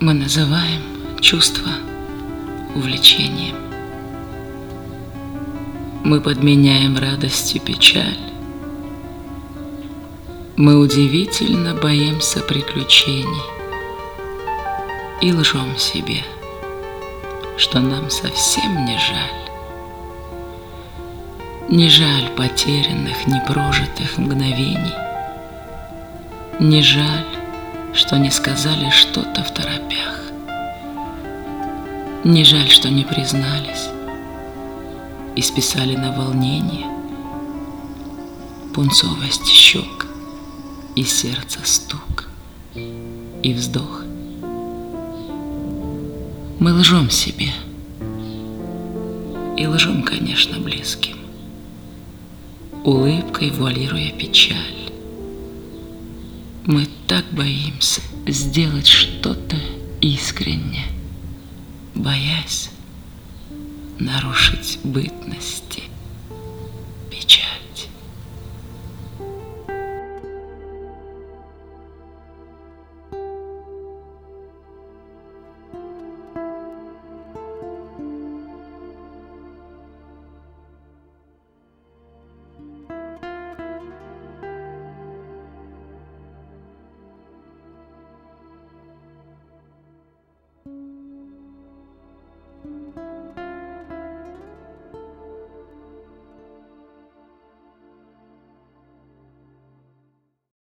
мы называем чувство увлечением. Мы подменяем радостью печаль. Мы удивительно боимся приключений и лжем себе, что нам совсем не жаль. Не жаль потерянных, непрожитых мгновений. Не жаль, что не сказали что-то в торопях. Не жаль, что не признались и списали на волнение пунцовость щек и сердца стук и вздох. Мы лжем себе и лжем, конечно, близким, улыбкой вуалируя печаль. Мы так боимся сделать что-то искренне, боясь нарушить бытности.